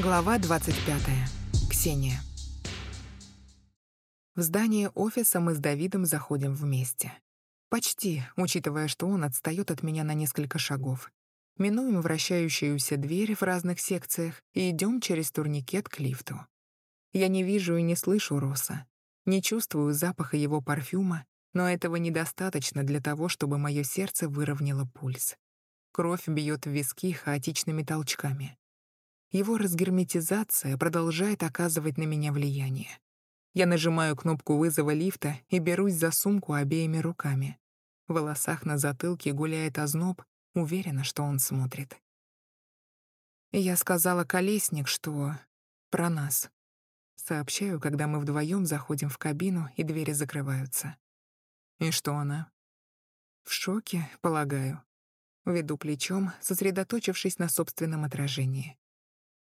Глава 25. Ксения. В здание офиса мы с Давидом заходим вместе. Почти, учитывая, что он отстает от меня на несколько шагов. Минуем вращающуюся дверь в разных секциях и идем через турникет к лифту. Я не вижу и не слышу Роса. Не чувствую запаха его парфюма, но этого недостаточно для того, чтобы мое сердце выровняло пульс. Кровь бьет в виски хаотичными толчками. Его разгерметизация продолжает оказывать на меня влияние. Я нажимаю кнопку вызова лифта и берусь за сумку обеими руками. В волосах на затылке гуляет озноб, уверена, что он смотрит. Я сказала Колесник, что... про нас. Сообщаю, когда мы вдвоем заходим в кабину и двери закрываются. И что она? В шоке, полагаю. Веду плечом, сосредоточившись на собственном отражении.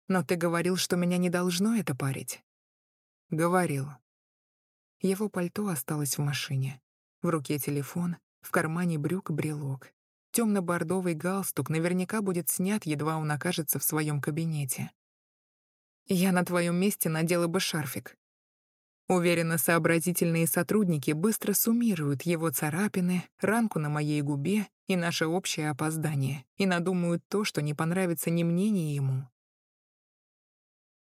«Но ты говорил, что меня не должно это парить». «Говорил». Его пальто осталось в машине. В руке телефон, в кармане брюк брелок. Темно-бордовый галстук наверняка будет снят, едва он окажется в своем кабинете. Я на твоем месте надела бы шарфик. Уверенно, сообразительные сотрудники быстро суммируют его царапины, ранку на моей губе и наше общее опоздание, и надумают то, что не понравится ни мне, ни ему.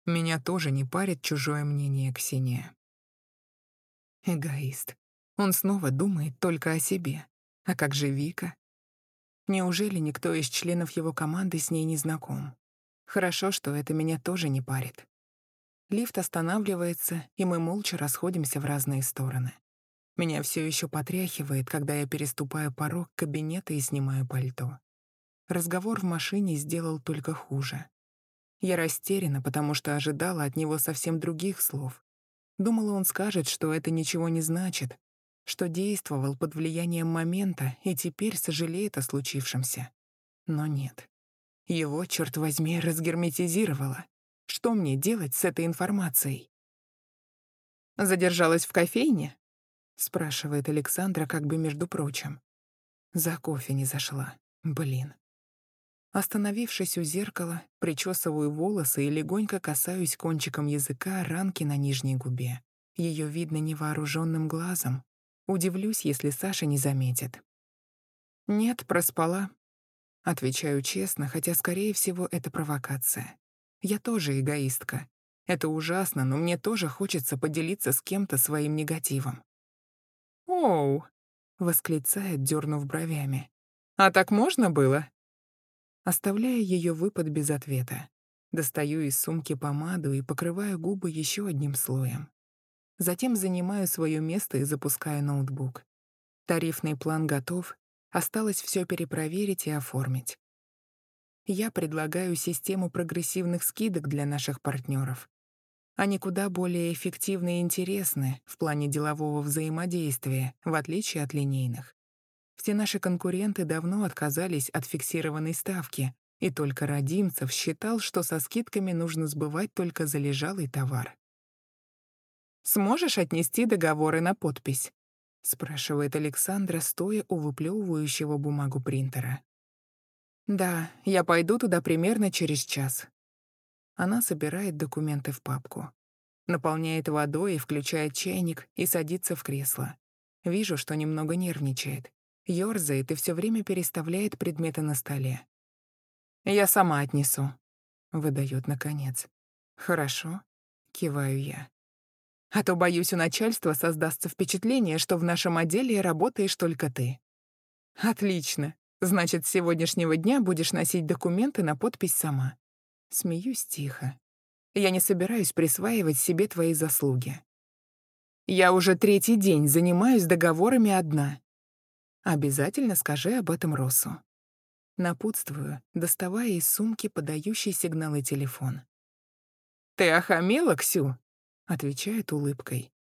Меня тоже не парит чужое мнение Ксения. Эгоист. Он снова думает только о себе. А как же Вика? Неужели никто из членов его команды с ней не знаком? Хорошо, что это меня тоже не парит. Лифт останавливается, и мы молча расходимся в разные стороны. Меня все еще потряхивает, когда я переступаю порог кабинета и снимаю пальто. Разговор в машине сделал только хуже. Я растеряна, потому что ожидала от него совсем других слов. Думала, он скажет, что это ничего не значит, что действовал под влиянием момента и теперь сожалеет о случившемся. Но нет. Его, черт возьми, разгерметизировало. Что мне делать с этой информацией? «Задержалась в кофейне?» — спрашивает Александра как бы между прочим. За кофе не зашла. Блин. Остановившись у зеркала, причесываю волосы и легонько касаюсь кончиком языка ранки на нижней губе. Ее видно невооруженным глазом. Удивлюсь, если Саша не заметит. «Нет, проспала». Отвечаю честно, хотя, скорее всего, это провокация. Я тоже эгоистка. Это ужасно, но мне тоже хочется поделиться с кем-то своим негативом. «Оу!» — восклицает, дернув бровями. «А так можно было?» Оставляя ее выпад без ответа. Достаю из сумки помаду и покрываю губы еще одним слоем. Затем занимаю свое место и запускаю ноутбук. Тарифный план готов, осталось все перепроверить и оформить я предлагаю систему прогрессивных скидок для наших партнеров. Они куда более эффективны и интересны в плане делового взаимодействия, в отличие от линейных. Все наши конкуренты давно отказались от фиксированной ставки, и только Родимцев считал, что со скидками нужно сбывать только залежалый товар. «Сможешь отнести договоры на подпись?» — спрашивает Александра, стоя у выплевывающего бумагу принтера. «Да, я пойду туда примерно через час». Она собирает документы в папку. Наполняет водой и включает чайник и садится в кресло. Вижу, что немного нервничает. Ёрзает и все время переставляет предметы на столе. «Я сама отнесу», — выдает наконец. «Хорошо», — киваю я. «А то, боюсь, у начальства создастся впечатление, что в нашем отделе работаешь только ты». «Отлично. Значит, с сегодняшнего дня будешь носить документы на подпись сама. Смеюсь тихо. Я не собираюсь присваивать себе твои заслуги. Я уже третий день занимаюсь договорами одна. Обязательно скажи об этом Росу. Напутствую, доставая из сумки подающий сигналы телефон. «Ты охамела, Ксю?» — отвечает улыбкой.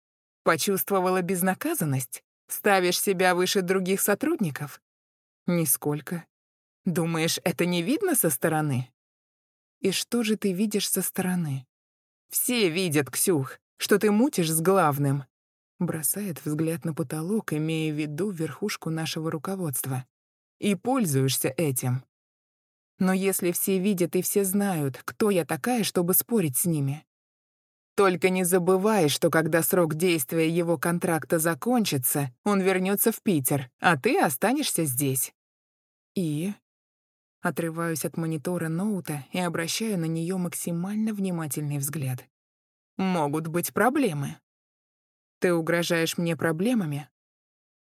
«Почувствовала безнаказанность? Ставишь себя выше других сотрудников? Нисколько. Думаешь, это не видно со стороны? И что же ты видишь со стороны? Все видят, Ксюх, что ты мутишь с главным. Бросает взгляд на потолок, имея в виду верхушку нашего руководства. И пользуешься этим. Но если все видят и все знают, кто я такая, чтобы спорить с ними? Только не забывай, что когда срок действия его контракта закончится, он вернется в Питер, а ты останешься здесь. И Отрываюсь от монитора ноута и обращаю на нее максимально внимательный взгляд. Могут быть проблемы. Ты угрожаешь мне проблемами?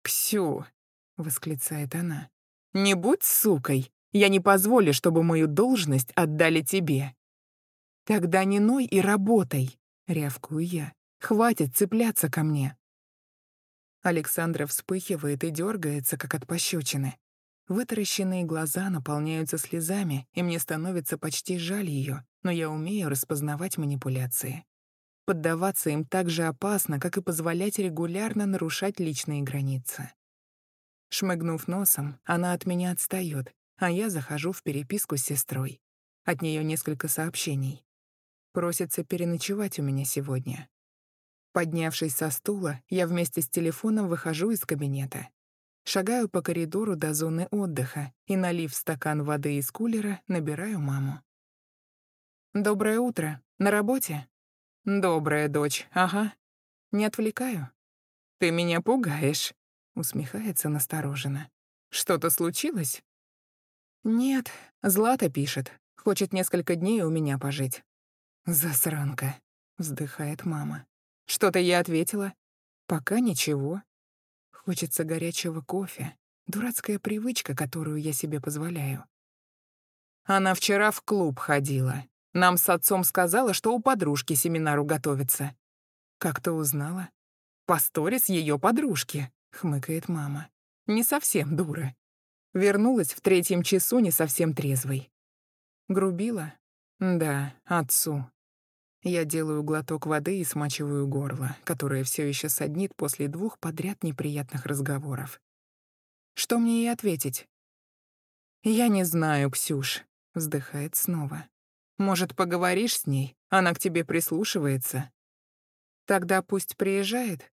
«Ксю!» — восклицает она. «Не будь сукой! Я не позволю, чтобы мою должность отдали тебе!» «Тогда не ной и работай!» — рявкую я. «Хватит цепляться ко мне!» Александра вспыхивает и дергается, как от пощечины. Вытаращенные глаза наполняются слезами, и мне становится почти жаль ее, но я умею распознавать манипуляции. Поддаваться им так же опасно, как и позволять регулярно нарушать личные границы. Шмыгнув носом, она от меня отстает, а я захожу в переписку с сестрой. От нее несколько сообщений. Просится переночевать у меня сегодня. Поднявшись со стула, я вместе с телефоном выхожу из кабинета. Шагаю по коридору до зоны отдыха и, налив стакан воды из кулера, набираю маму. «Доброе утро. На работе?» «Добрая дочь, ага. Не отвлекаю?» «Ты меня пугаешь», — усмехается настороженно. «Что-то случилось?» «Нет, Злата пишет. Хочет несколько дней у меня пожить». «Засранка», — вздыхает мама. «Что-то я ответила?» «Пока ничего. Хочется горячего кофе. Дурацкая привычка, которую я себе позволяю. Она вчера в клуб ходила. Нам с отцом сказала, что у подружки семинару готовится. Как то узнала? По сторис ее подружки, хмыкает мама. Не совсем дура. Вернулась в третьем часу не совсем трезвой. Грубила? Да, отцу. Я делаю глоток воды и смачиваю горло, которое все еще саднит после двух подряд неприятных разговоров. Что мне ей ответить? «Я не знаю, Ксюш», — вздыхает снова. «Может, поговоришь с ней? Она к тебе прислушивается». «Тогда пусть приезжает.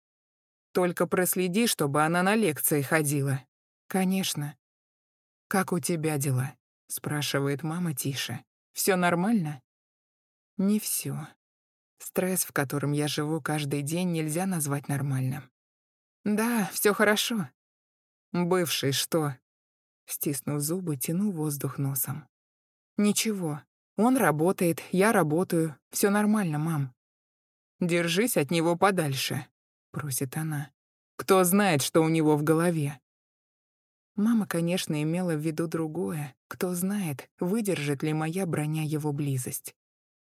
Только проследи, чтобы она на лекции ходила». «Конечно». «Как у тебя дела?» — спрашивает мама тише. Все нормально?» «Не все. Стресс, в котором я живу каждый день, нельзя назвать нормальным. Да, все хорошо. Бывший что? Стиснув зубы, тяну воздух носом. Ничего. Он работает, я работаю. Все нормально, мам. Держись от него подальше, просит она. Кто знает, что у него в голове? Мама, конечно, имела в виду другое. Кто знает, выдержит ли моя броня его близость.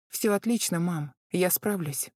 Все отлично, мам. Я справлюсь.